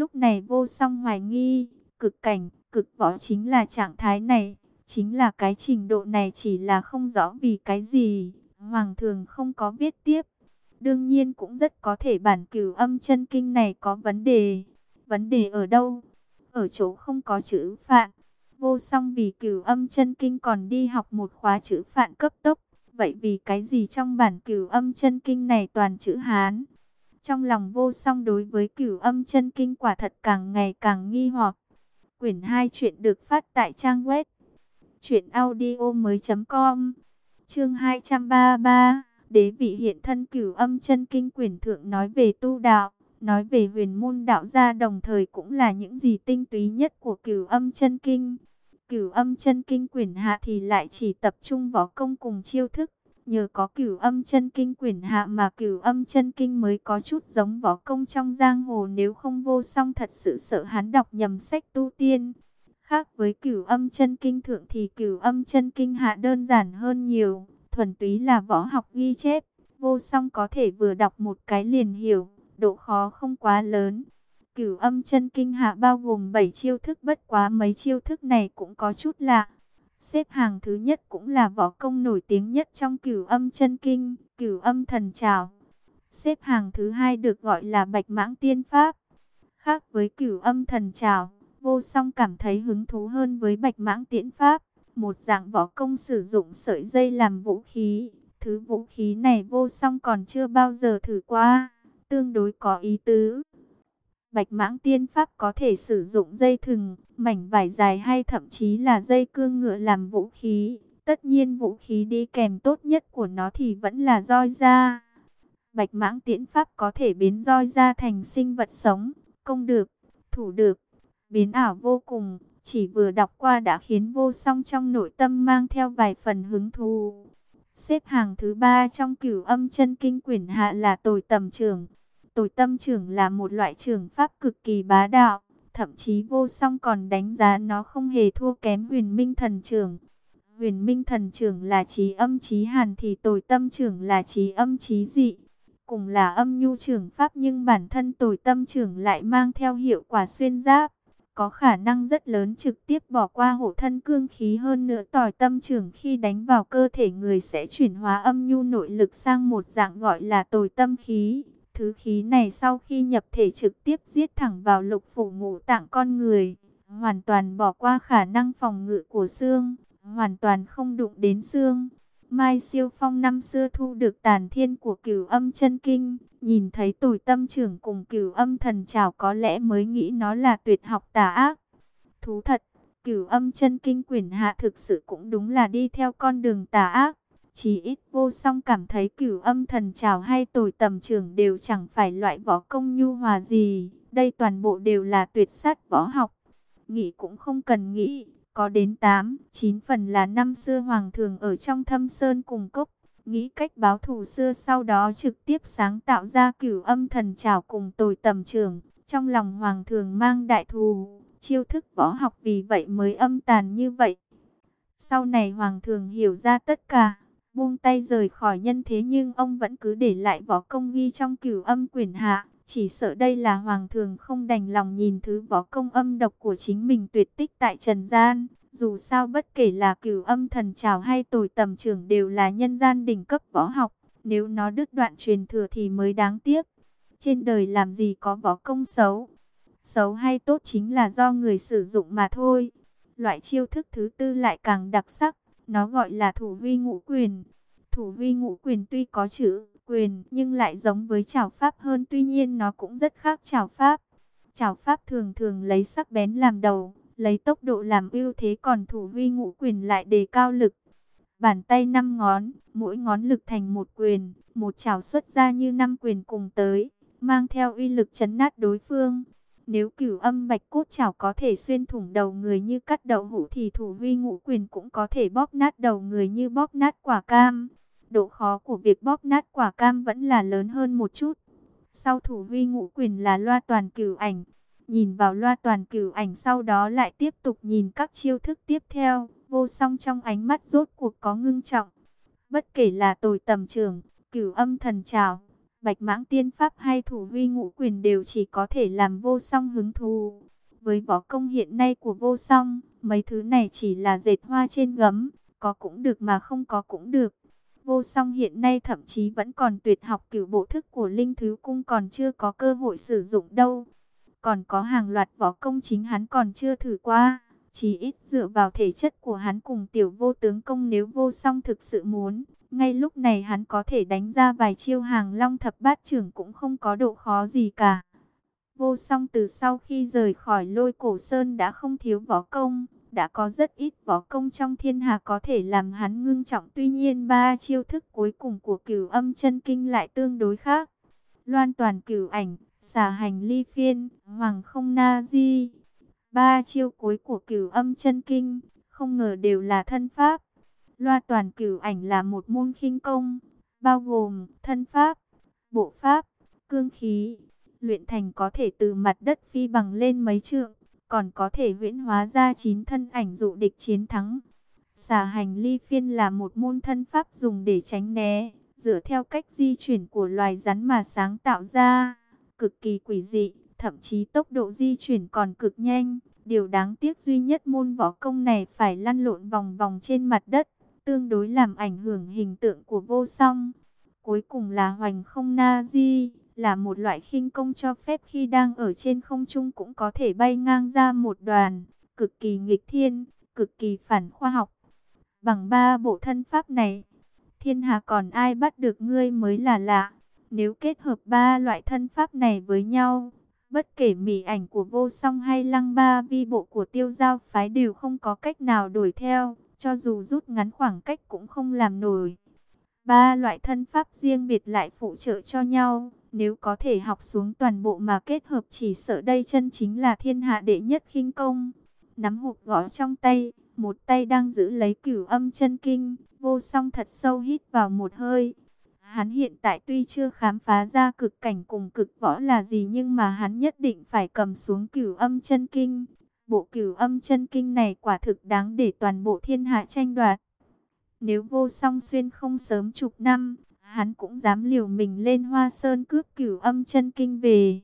Lúc này vô song hoài nghi, cực cảnh, cực võ chính là trạng thái này, chính là cái trình độ này chỉ là không rõ vì cái gì, hoàng thường không có viết tiếp. Đương nhiên cũng rất có thể bản cửu âm chân kinh này có vấn đề. Vấn đề ở đâu? Ở chỗ không có chữ phạn. Vô song vì cửu âm chân kinh còn đi học một khóa chữ phạn cấp tốc. Vậy vì cái gì trong bản cửu âm chân kinh này toàn chữ Hán? Trong lòng vô song đối với cửu âm chân kinh quả thật càng ngày càng nghi hoặc. Quyển 2 chuyện được phát tại trang web chuyểnaudio.com Chương 233, Đế vị hiện thân Cửu Âm Chân Kinh quyển thượng nói về tu đạo, nói về huyền môn đạo gia đồng thời cũng là những gì tinh túy nhất của Cửu Âm Chân Kinh. Cửu Âm Chân Kinh quyển hạ thì lại chỉ tập trung võ công cùng chiêu thức, nhờ có Cửu Âm Chân Kinh quyển hạ mà Cửu Âm Chân Kinh mới có chút giống võ công trong giang hồ, nếu không vô song thật sự sợ hắn đọc nhầm sách tu tiên. Khác với cửu âm chân kinh thượng thì cửu âm chân kinh hạ đơn giản hơn nhiều, thuần túy là võ học ghi chép, vô song có thể vừa đọc một cái liền hiểu, độ khó không quá lớn. Cửu âm chân kinh hạ bao gồm 7 chiêu thức bất quá mấy chiêu thức này cũng có chút lạ. Xếp hàng thứ nhất cũng là võ công nổi tiếng nhất trong cửu âm chân kinh, cửu âm thần trào. Xếp hàng thứ hai được gọi là bạch mãng tiên pháp. Khác với cửu âm thần trào, vô song cảm thấy hứng thú hơn với bạch mãng tiễn pháp. Một dạng võ công sử dụng sợi dây làm vũ khí. Thứ vũ khí này vô song còn chưa bao giờ thử qua. Tương đối có ý tứ. Bạch mãng tiên pháp có thể sử dụng dây thừng, mảnh vải dài hay thậm chí là dây cương ngựa làm vũ khí. Tất nhiên vũ khí đi kèm tốt nhất của nó thì vẫn là roi da. Bạch mãng tiễn pháp có thể biến roi da thành sinh vật sống, công được, thủ được, biến ảo vô cùng. Chỉ vừa đọc qua đã khiến vô song trong nội tâm mang theo vài phần hứng thú. Xếp hàng thứ ba trong cửu âm chân kinh quyển hạ là tồi tầm trưởng tội tâm trưởng là một loại trưởng pháp cực kỳ bá đạo. Thậm chí vô song còn đánh giá nó không hề thua kém huyền minh thần trưởng. Huyền minh thần trưởng là trí âm trí hàn thì tội tâm trưởng là trí âm trí dị. Cùng là âm nhu trưởng pháp nhưng bản thân tội tâm trưởng lại mang theo hiệu quả xuyên giáp, có khả năng rất lớn trực tiếp bỏ qua hộ thân cương khí hơn nữa tỏi tâm trưởng khi đánh vào cơ thể người sẽ chuyển hóa âm nhu nội lực sang một dạng gọi là tồi tâm khí. Thứ khí này sau khi nhập thể trực tiếp giết thẳng vào lục phủ ngũ tạng con người, hoàn toàn bỏ qua khả năng phòng ngự của xương, hoàn toàn không đụng đến xương. Mai Siêu Phong năm xưa thu được tàn thiên của cửu âm chân kinh, nhìn thấy tuổi tâm trưởng cùng cửu âm thần trào có lẽ mới nghĩ nó là tuyệt học tà ác. Thú thật, cửu âm chân kinh quyển hạ thực sự cũng đúng là đi theo con đường tà ác. Chỉ ít vô song cảm thấy cửu âm thần trào hay tồi tầm trưởng đều chẳng phải loại võ công nhu hòa gì. Đây toàn bộ đều là tuyệt sát võ học. Nghĩ cũng không cần nghĩ, có đến 8, 9 phần là năm xưa hoàng thường ở trong thâm sơn cùng cốc. Nghĩ cách báo thù xưa sau đó trực tiếp sáng tạo ra cửu âm thần trảo cùng tồi tầm trường. Trong lòng hoàng thường mang đại thù, chiêu thức võ học vì vậy mới âm tàn như vậy. Sau này hoàng thường hiểu ra tất cả, buông tay rời khỏi nhân thế nhưng ông vẫn cứ để lại võ công ghi trong cửu âm quyển hạ. Chỉ sợ đây là hoàng thường không đành lòng nhìn thứ võ công âm độc của chính mình tuyệt tích tại trần gian. Dù sao bất kể là cửu âm thần trào hay tồi tầm trưởng đều là nhân gian đỉnh cấp võ học. Nếu nó đứt đoạn truyền thừa thì mới đáng tiếc. Trên đời làm gì có võ công xấu. Xấu hay tốt chính là do người sử dụng mà thôi. Loại chiêu thức thứ tư lại càng đặc sắc. Nó gọi là thủ huy ngũ quyền. Thủ huy ngũ quyền tuy có chữ quyền nhưng lại giống với chảo pháp hơn tuy nhiên nó cũng rất khác chảo pháp. Chảo pháp thường thường lấy sắc bén làm đầu, lấy tốc độ làm ưu thế còn thủ huy ngũ quyền lại đề cao lực. Bàn tay năm ngón, mỗi ngón lực thành một quyền, một chảo xuất ra như năm quyền cùng tới, mang theo uy lực chấn nát đối phương. Nếu cửu âm bạch cốt chảo có thể xuyên thủng đầu người như cắt đậu hũ thì thủ huy ngũ quyền cũng có thể bóp nát đầu người như bóp nát quả cam độ khó của việc bóp nát quả cam vẫn là lớn hơn một chút. Sau thủ huy ngũ quyền là loa toàn cửu ảnh. Nhìn vào loa toàn cửu ảnh sau đó lại tiếp tục nhìn các chiêu thức tiếp theo. Vô song trong ánh mắt rốt cuộc có ngưng trọng. Bất kể là tồi tầm trường, cửu âm thần trào, Bạch mãng tiên pháp hay thủ huy ngũ quyền đều chỉ có thể làm vô song hứng thú. Với võ công hiện nay của vô song, mấy thứ này chỉ là dệt hoa trên gấm, có cũng được mà không có cũng được. Vô song hiện nay thậm chí vẫn còn tuyệt học cửu bộ thức của Linh Thứ Cung còn chưa có cơ hội sử dụng đâu. Còn có hàng loạt võ công chính hắn còn chưa thử qua. Chỉ ít dựa vào thể chất của hắn cùng tiểu vô tướng công nếu vô song thực sự muốn. Ngay lúc này hắn có thể đánh ra vài chiêu hàng long thập bát trưởng cũng không có độ khó gì cả. Vô song từ sau khi rời khỏi lôi cổ sơn đã không thiếu võ công, đã có rất ít võ công trong thiên hạ có thể làm hắn ngưng trọng. Tuy nhiên ba chiêu thức cuối cùng của cửu âm chân kinh lại tương đối khác. Loan toàn cửu ảnh, xà hành ly phiên, hoàng không na di. Ba chiêu cuối của cửu âm chân kinh, không ngờ đều là thân pháp. Loa toàn cửu ảnh là một môn khinh công, bao gồm thân pháp, bộ pháp, cương khí. Luyện thành có thể từ mặt đất phi bằng lên mấy trượng, còn có thể huyễn hóa ra chín thân ảnh dụ địch chiến thắng. Xà hành ly phiên là một môn thân pháp dùng để tránh né, dựa theo cách di chuyển của loài rắn mà sáng tạo ra, cực kỳ quỷ dị, thậm chí tốc độ di chuyển còn cực nhanh. Điều đáng tiếc duy nhất môn võ công này phải lăn lộn vòng vòng trên mặt đất, tương đối làm ảnh hưởng hình tượng của vô song. Cuối cùng là hoành không na di, là một loại khinh công cho phép khi đang ở trên không trung cũng có thể bay ngang ra một đoàn, cực kỳ nghịch thiên, cực kỳ phản khoa học. Bằng ba bộ thân pháp này, thiên hạ còn ai bắt được ngươi mới là lạ. Nếu kết hợp ba loại thân pháp này với nhau, bất kể mỉ ảnh của vô song hay lăng ba vi bộ của tiêu giao phái đều không có cách nào đổi theo, cho dù rút ngắn khoảng cách cũng không làm nổi. Ba loại thân pháp riêng biệt lại phụ trợ cho nhau, nếu có thể học xuống toàn bộ mà kết hợp chỉ sợ đây chân chính là thiên hạ đệ nhất khinh công. Nắm hộp gõ trong tay, một tay đang giữ lấy cửu âm chân kinh, vô song thật sâu hít vào một hơi. Hắn hiện tại tuy chưa khám phá ra cực cảnh cùng cực võ là gì nhưng mà hắn nhất định phải cầm xuống cửu âm chân kinh. Bộ cửu âm chân kinh này quả thực đáng để toàn bộ thiên hạ tranh đoạt. Nếu vô song xuyên không sớm chục năm, hắn cũng dám liều mình lên hoa sơn cướp cửu âm chân kinh về.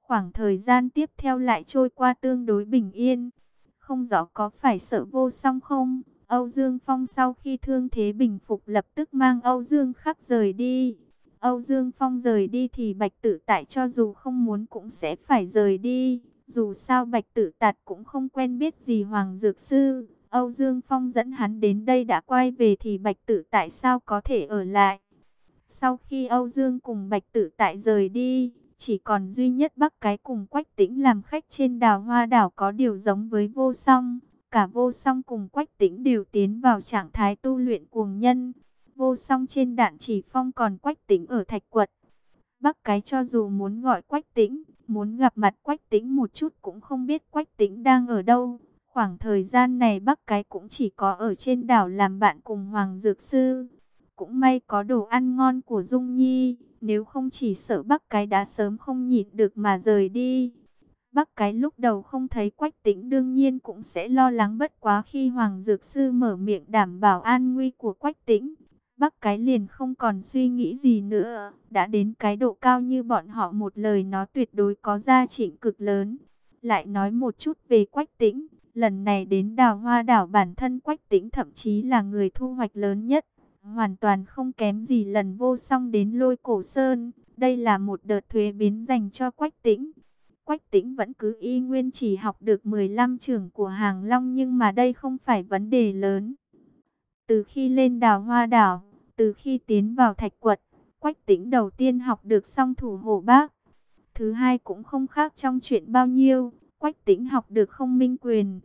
Khoảng thời gian tiếp theo lại trôi qua tương đối bình yên. Không rõ có phải sợ vô song không? Âu Dương Phong sau khi thương thế bình phục lập tức mang Âu Dương khắc rời đi. Âu Dương Phong rời đi thì Bạch Tử Tại cho dù không muốn cũng sẽ phải rời đi. Dù sao Bạch Tử Tạt cũng không quen biết gì Hoàng Dược Sư. Âu Dương Phong dẫn hắn đến đây đã quay về thì Bạch Tử tại sao có thể ở lại. Sau khi Âu Dương cùng Bạch Tử tại rời đi, chỉ còn duy nhất Bắc Cái cùng Quách Tĩnh làm khách trên đào hoa đảo có điều giống với vô song. Cả vô song cùng Quách Tĩnh đều tiến vào trạng thái tu luyện cuồng nhân. Vô song trên đạn chỉ phong còn Quách Tĩnh ở thạch quật. Bắc Cái cho dù muốn gọi Quách Tĩnh, muốn gặp mặt Quách Tĩnh một chút cũng không biết Quách Tĩnh đang ở đâu. Khoảng thời gian này Bắc Cái cũng chỉ có ở trên đảo làm bạn cùng Hoàng Dược Sư. Cũng may có đồ ăn ngon của Dung Nhi, nếu không chỉ sợ Bắc Cái đã sớm không nhịn được mà rời đi. Bắc Cái lúc đầu không thấy Quách Tĩnh đương nhiên cũng sẽ lo lắng bất quá khi Hoàng Dược Sư mở miệng đảm bảo an nguy của Quách Tĩnh. Bắc Cái liền không còn suy nghĩ gì nữa, đã đến cái độ cao như bọn họ một lời nó tuyệt đối có giá trị cực lớn. Lại nói một chút về Quách Tĩnh, Lần này đến đào hoa đảo bản thân Quách Tĩnh thậm chí là người thu hoạch lớn nhất. Hoàn toàn không kém gì lần vô song đến lôi cổ sơn. Đây là một đợt thuế biến dành cho Quách Tĩnh. Quách Tĩnh vẫn cứ y nguyên chỉ học được 15 trường của Hàng Long nhưng mà đây không phải vấn đề lớn. Từ khi lên đào hoa đảo, từ khi tiến vào thạch quật, Quách Tĩnh đầu tiên học được song thủ hộ bác. Thứ hai cũng không khác trong chuyện bao nhiêu, Quách tĩnh học được không minh quyền.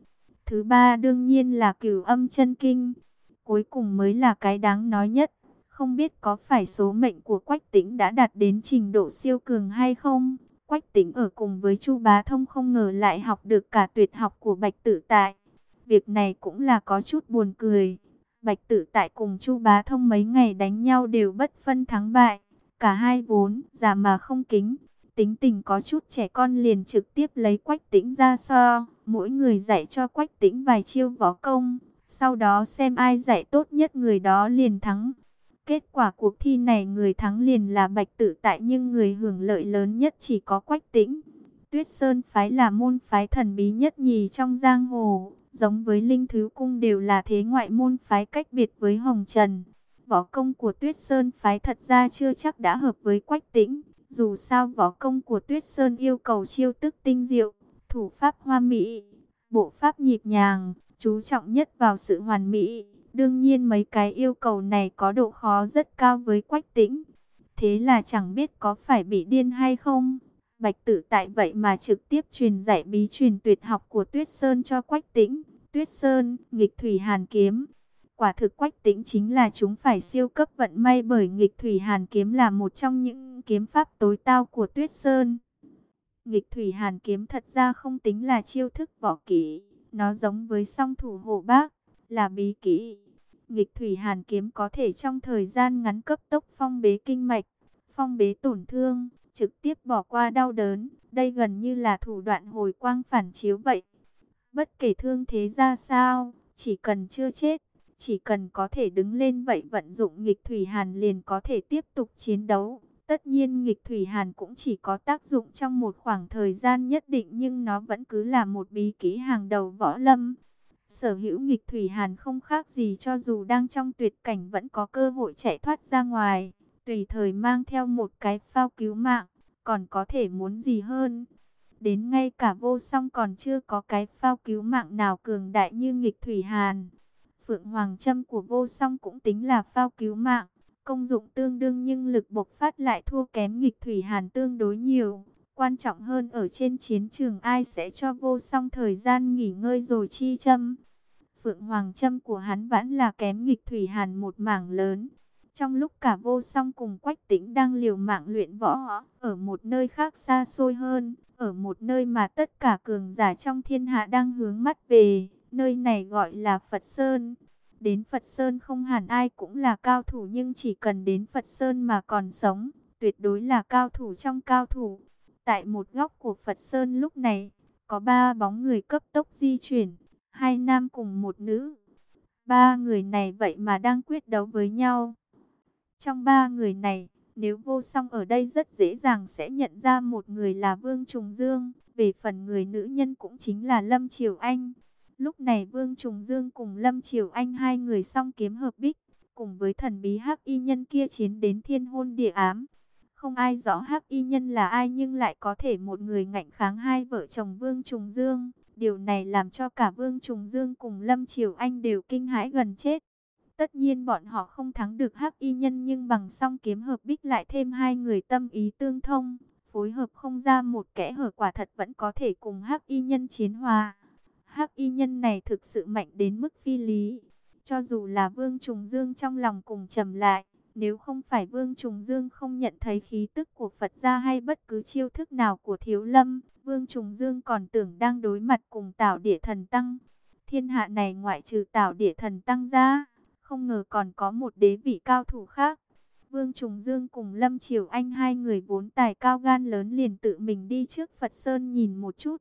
Thứ ba đương nhiên là cửu âm chân kinh. Cuối cùng mới là cái đáng nói nhất. Không biết có phải số mệnh của Quách tĩnh đã đạt đến trình độ siêu cường hay không? Quách tĩnh ở cùng với Chu Bá Thông không ngờ lại học được cả tuyệt học của Bạch Tử Tại. Việc này cũng là có chút buồn cười. Bạch Tử Tại cùng Chu Bá Thông mấy ngày đánh nhau đều bất phân thắng bại. Cả hai vốn, già mà không kính tính tình có chút trẻ con liền trực tiếp lấy quách tĩnh ra so, mỗi người dạy cho quách tĩnh vài chiêu võ công, sau đó xem ai dạy tốt nhất người đó liền thắng. Kết quả cuộc thi này người thắng liền là Bạch Tử Tại nhưng người hưởng lợi lớn nhất chỉ có Quách Tĩnh. Tuyết Sơn phái là môn phái thần bí nhất nhì trong giang hồ, giống với Linh Thứ Cung đều là thế ngoại môn phái cách biệt với Hồng Trần. Võ công của Tuyết Sơn phái thật ra chưa chắc đã hợp với Quách Tĩnh, dù sao võ công của Tuyết Sơn yêu cầu chiêu tức tinh diệu, thủ pháp hoa mỹ, bộ pháp nhịp nhàng, chú trọng nhất vào sự hoàn mỹ. Đương nhiên mấy cái yêu cầu này có độ khó rất cao với Quách Tĩnh. Thế là chẳng biết có phải bị điên hay không. Bạch Tử tại vậy mà trực tiếp truyền dạy bí truyền tuyệt học của Tuyết Sơn cho Quách Tĩnh. Tuyết Sơn, nghịch thủy hàn kiếm. Quả thực Quách Tĩnh chính là chúng phải siêu cấp vận may bởi nghịch thủy hàn kiếm là một trong những kiếm pháp tối tao của Tuyết Sơn. Nghịch thủy hàn kiếm thật ra không tính là chiêu thức võ kỹ, nó giống với song thủ hộ bác, là bí kỹ. Nghịch thủy hàn kiếm có thể trong thời gian ngắn cấp tốc phong bế kinh mạch, phong bế tổn thương, trực tiếp bỏ qua đau đớn. Đây gần như là thủ đoạn hồi quang phản chiếu vậy. Bất kể thương thế ra sao, chỉ cần chưa chết, chỉ cần có thể đứng lên vậy vận dụng nghịch thủy hàn liền có thể tiếp tục chiến đấu. Tất nhiên nghịch thủy hàn cũng chỉ có tác dụng trong một khoảng thời gian nhất định nhưng nó vẫn cứ là một bí kỹ hàng đầu võ lâm. Sở hữu nghịch thủy hàn không khác gì cho dù đang trong tuyệt cảnh vẫn có cơ hội chạy thoát ra ngoài, tùy thời mang theo một cái phao cứu mạng, còn có thể muốn gì hơn. Đến ngay cả vô song còn chưa có cái phao cứu mạng nào cường đại như nghịch thủy hàn. Phượng Hoàng Trâm của vô song cũng tính là phao cứu mạng, công dụng tương đương nhưng lực bộc phát lại thua kém nghịch thủy hàn tương đối nhiều. Quan trọng hơn ở trên chiến trường ai sẽ cho vô song thời gian nghỉ ngơi rồi chi châm. Phượng Hoàng châm của hắn vẫn là kém nghịch thủy hàn một mảng lớn. Trong lúc cả vô song cùng quách tĩnh đang liều mạng luyện võ, ở một nơi khác xa xôi hơn, ở một nơi mà tất cả cường giả trong thiên hạ đang hướng mắt về, nơi này gọi là Phật Sơn. Đến Phật Sơn không hẳn ai cũng là cao thủ nhưng chỉ cần đến Phật Sơn mà còn sống, tuyệt đối là cao thủ trong cao thủ. Tại một góc của Phật Sơn lúc này, có ba bóng người cấp tốc di chuyển, hai nam cùng một nữ. Ba người này vậy mà đang quyết đấu với nhau. Trong ba người này, nếu vô song ở đây rất dễ dàng sẽ nhận ra một người là Vương Trùng Dương, về phần người nữ nhân cũng chính là Lâm Triều Anh. Lúc này Vương Trùng Dương cùng Lâm Triều Anh hai người song kiếm hợp bích, cùng với thần bí hắc y nhân kia chiến đến thiên hôn địa ám. Không ai rõ hắc y nhân là ai nhưng lại có thể một người ngạnh kháng hai vợ chồng Vương Trùng Dương. Điều này làm cho cả Vương Trùng Dương cùng Lâm Triều Anh đều kinh hãi gần chết. Tất nhiên bọn họ không thắng được hắc y nhân nhưng bằng song kiếm hợp bích lại thêm hai người tâm ý tương thông. Phối hợp không ra một kẽ hở quả thật vẫn có thể cùng hắc y nhân chiến hòa. Hắc y nhân này thực sự mạnh đến mức phi lý. Cho dù là Vương Trùng Dương trong lòng cùng trầm lại, nếu không phải Vương Trùng Dương không nhận thấy khí tức của Phật gia hay bất cứ chiêu thức nào của Thiếu Lâm, Vương Trùng Dương còn tưởng đang đối mặt cùng Tảo Địa Thần Tăng. Thiên hạ này ngoại trừ Tảo Địa Thần Tăng ra, không ngờ còn có một đế vị cao thủ khác. Vương Trùng Dương cùng Lâm Triều Anh hai người vốn tài cao gan lớn liền tự mình đi trước Phật Sơn nhìn một chút.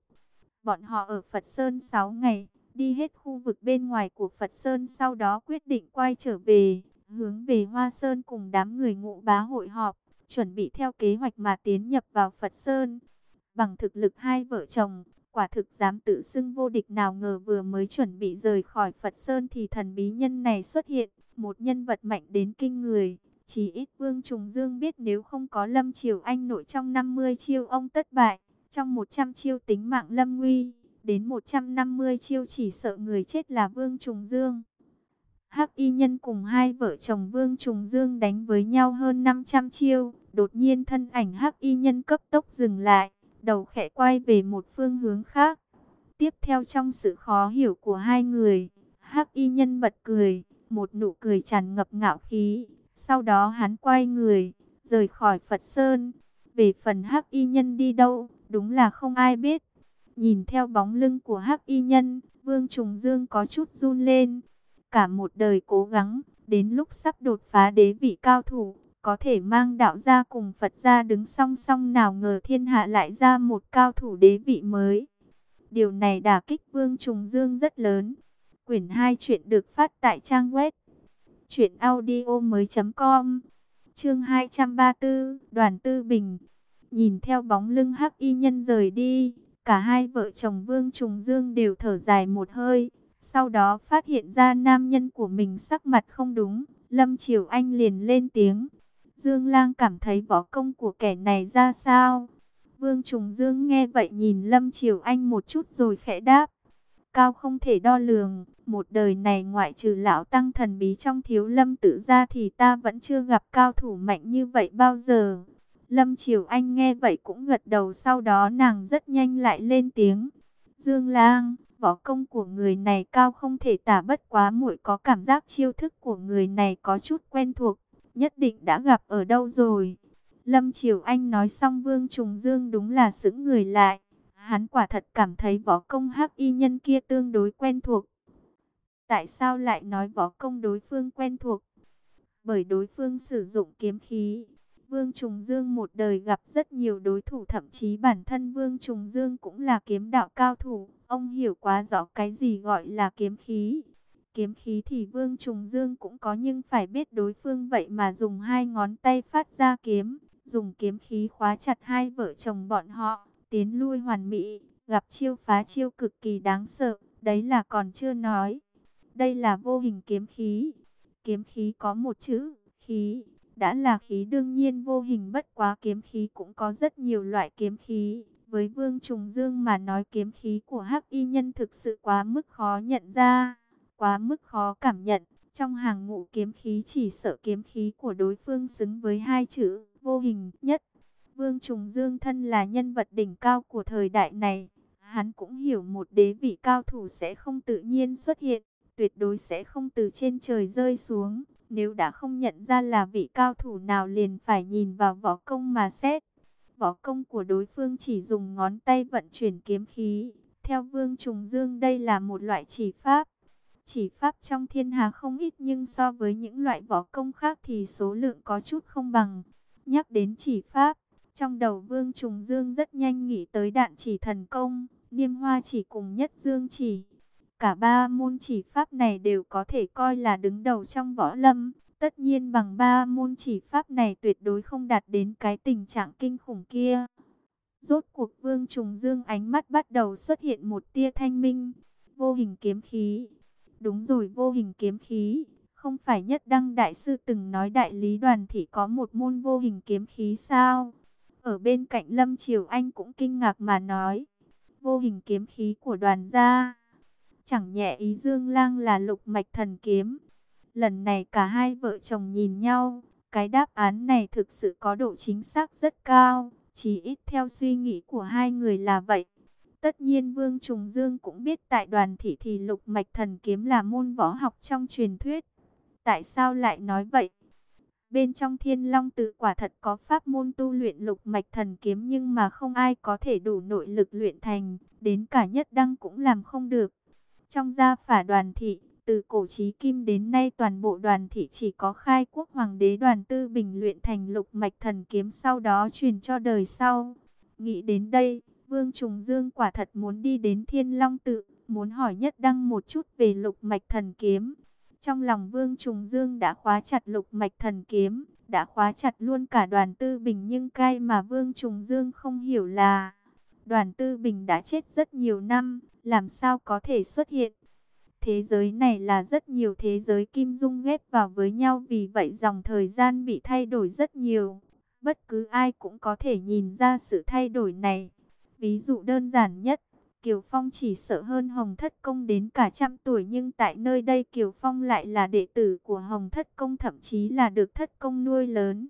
Bọn họ ở Phật Sơn 6 ngày, đi hết khu vực bên ngoài của Phật Sơn sau đó quyết định quay trở về hướng về Hoa Sơn cùng đám người ngụ bá hội họp, chuẩn bị theo kế hoạch mà tiến nhập vào Phật Sơn. Bằng thực lực hai vợ chồng, quả thực dám tự xưng vô địch nào ngờ vừa mới chuẩn bị rời khỏi Phật Sơn thì thần bí nhân này xuất hiện, một nhân vật mạnh đến kinh người. Chỉ ít Vương Trùng Dương biết nếu không có Lâm Triều Anh nội trong 50 chiêu ông tất bại, trong 100 chiêu tính mạng Lâm Nguy, đến 150 chiêu chỉ sợ người chết là Vương Trùng Dương. Hắc y nhân cùng hai vợ chồng Vương Trùng Dương đánh với nhau hơn 500 chiêu. Đột nhiên thân ảnh Hắc y nhân cấp tốc dừng lại, đầu khẽ quay về một phương hướng khác. Tiếp theo trong sự khó hiểu của hai người, Hắc y nhân bật cười, một nụ cười tràn ngập ngạo khí. Sau đó hắn quay người, rời khỏi Phật Sơn. Về phần Hắc y nhân đi đâu, đúng là không ai biết. Nhìn theo bóng lưng của Hắc y nhân, Vương Trùng Dương có chút run lên cả một đời cố gắng, đến lúc sắp đột phá đế vị cao thủ, có thể mang đạo gia cùng Phật gia đứng song song nào ngờ thiên hạ lại ra một cao thủ đế vị mới. Điều này đả kích Vương Trùng Dương rất lớn. Quyển 2 chuyện được phát tại trang web truyệnaudiomoi.com. Chương 234 Đoàn Tư Bình Nhìn theo bóng lưng hắc y nhân rời đi, Cả hai vợ chồng Vương Trùng Dương đều thở dài một hơi Sau đó phát hiện ra nam nhân của mình sắc mặt không đúng, Lâm Triều Anh liền lên tiếng Dương Lang cảm thấy võ công của kẻ này ra sao Vương Trùng Dương nghe vậy nhìn Lâm Triều Anh một chút rồi khẽ đáp Cao không thể đo lường một đời này ngoại trừ lão tăng thần bí trong thiếu lâm tự ra thì ta vẫn chưa gặp cao thủ mạnh như vậy bao giờ. Lâm Triều Anh nghe vậy cũng gật đầu sau đó nàng rất nhanh lại lên tiếng. Dương lang, võ công của người này cao không thể tả bất quá muội có cảm giác chiêu thức của người này có chút quen thuộc, nhất định đã gặp ở đâu rồi. Lâm Triều Anh nói xong Vương Trùng Dương đúng là sững người lại. Hắn quả thật cảm thấy võ công hắc y nhân kia tương đối quen thuộc. Tại sao lại nói võ công đối phương quen thuộc? Bởi đối phương sử dụng kiếm khí. Vương Trùng Dương một đời gặp rất nhiều đối thủ, thậm chí bản thân Vương Trùng Dương cũng là kiếm đạo cao thủ. Ông hiểu quá rõ cái gì gọi là kiếm khí. Kiếm khí thì Vương Trùng Dương cũng có nhưng phải biết đối phương vậy mà dùng hai ngón tay phát ra kiếm. Dùng kiếm khí khóa chặt hai vợ chồng bọn họ, tiến lui hoàn mỹ, gặp chiêu phá chiêu cực kỳ đáng sợ. Đấy là còn chưa nói. Đây là vô hình kiếm khí. Kiếm khí có một chữ, khí. Đã là khí đương nhiên vô hình bất quá kiếm khí cũng có rất nhiều loại kiếm khí. Với Vương Trùng Dương mà nói kiếm khí của Hắc Y Nhân thực sự quá mức khó nhận ra, quá mức khó cảm nhận. Trong hàng ngũ kiếm khí chỉ sợ kiếm khí của đối phương xứng với hai chữ vô hình nhất. Vương Trùng Dương thân là nhân vật đỉnh cao của thời đại này. Hắn cũng hiểu một đế vị cao thủ sẽ không tự nhiên xuất hiện, tuyệt đối sẽ không từ trên trời rơi xuống. Nếu đã không nhận ra là vị cao thủ nào liền phải nhìn vào võ công mà xét. Võ công của đối phương chỉ dùng ngón tay vận chuyển kiếm khí. Theo Vương Trùng Dương, đây là một loại chỉ pháp. Chỉ pháp trong thiên hà không ít nhưng so với những loại võ công khác thì số lượng có chút không bằng. Nhắc đến chỉ pháp, trong đầu Vương Trùng Dương rất nhanh nghĩ tới đạn chỉ thần công, niêm hoa chỉ cùng nhất dương chỉ. Cả ba môn chỉ pháp này đều có thể coi là đứng đầu trong võ lâm. Tất nhiên bằng ba môn chỉ pháp này tuyệt đối không đạt đến cái tình trạng kinh khủng kia. Rốt cuộc vương trùng dương ánh mắt bắt đầu xuất hiện một tia thanh minh. Vô hình kiếm khí. Đúng rồi vô hình kiếm khí. Không phải nhất đăng đại sư từng nói đại lý đoàn thị có một môn vô hình kiếm khí sao? Ở bên cạnh Lâm Triều Anh cũng kinh ngạc mà nói. Vô hình kiếm khí của đoàn gia Chẳng nhẹ ý Dương Lang là lục mạch thần kiếm. Lần này cả hai vợ chồng nhìn nhau, cái đáp án này thực sự có độ chính xác rất cao, chỉ ít theo suy nghĩ của hai người là vậy. Tất nhiên Vương Trùng Dương cũng biết tại đoàn thị thì lục mạch thần kiếm là môn võ học trong truyền thuyết. Tại sao lại nói vậy? Bên trong thiên long tự quả thật có pháp môn tu luyện lục mạch thần kiếm nhưng mà không ai có thể đủ nội lực luyện thành, đến cả nhất đăng cũng làm không được. Trong gia phả đoàn thị, từ cổ chí kim đến nay toàn bộ đoàn thị chỉ có khai quốc hoàng đế đoàn tư bình luyện thành lục mạch thần kiếm sau đó truyền cho đời sau. Nghĩ đến đây, Vương Trùng Dương quả thật muốn đi đến Thiên Long tự, muốn hỏi nhất đăng một chút về lục mạch thần kiếm. Trong lòng Vương Trùng Dương đã khóa chặt lục mạch thần kiếm, đã khóa chặt luôn cả đoàn tư bình nhưng cai mà Vương Trùng Dương không hiểu là đoàn tư bình đã chết rất nhiều năm, làm sao có thể xuất hiện. Thế giới này là rất nhiều thế giới kim dung ghép vào với nhau vì vậy dòng thời gian bị thay đổi rất nhiều. Bất cứ ai cũng có thể nhìn ra sự thay đổi này. Ví dụ đơn giản nhất, Kiều Phong chỉ sợ hơn Hồng Thất Công đến cả trăm tuổi nhưng tại nơi đây Kiều Phong lại là đệ tử của Hồng Thất Công thậm chí là được Thất Công nuôi lớn.